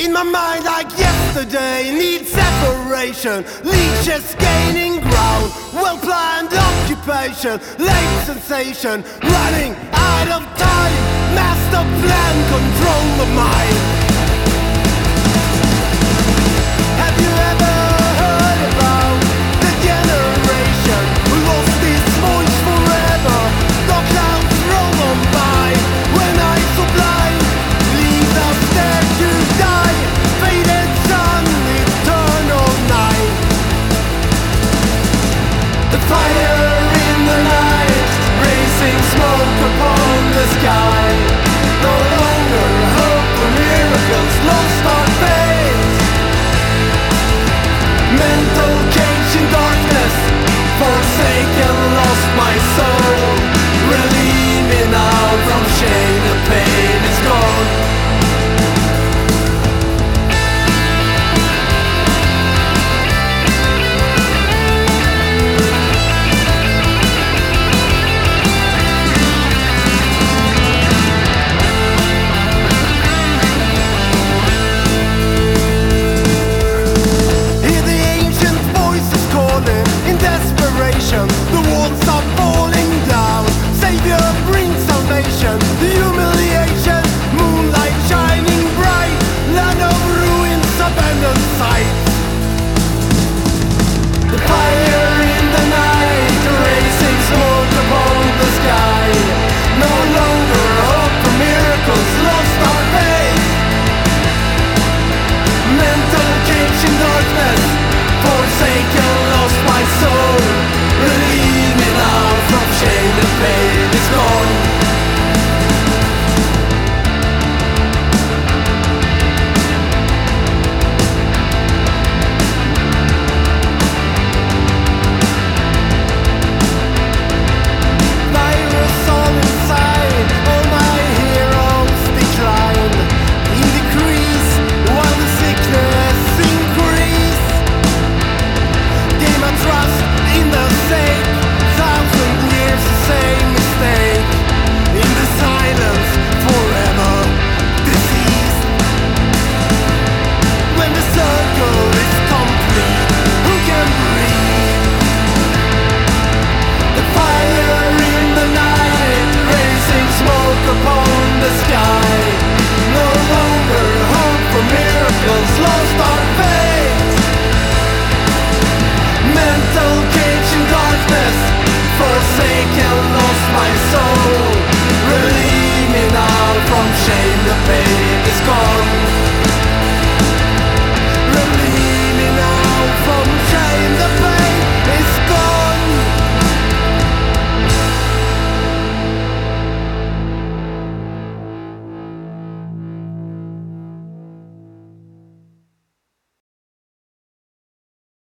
In my mind like yesterday Need separation Leeches gaining ground Well planned occupation Late sensation Running out of time Mass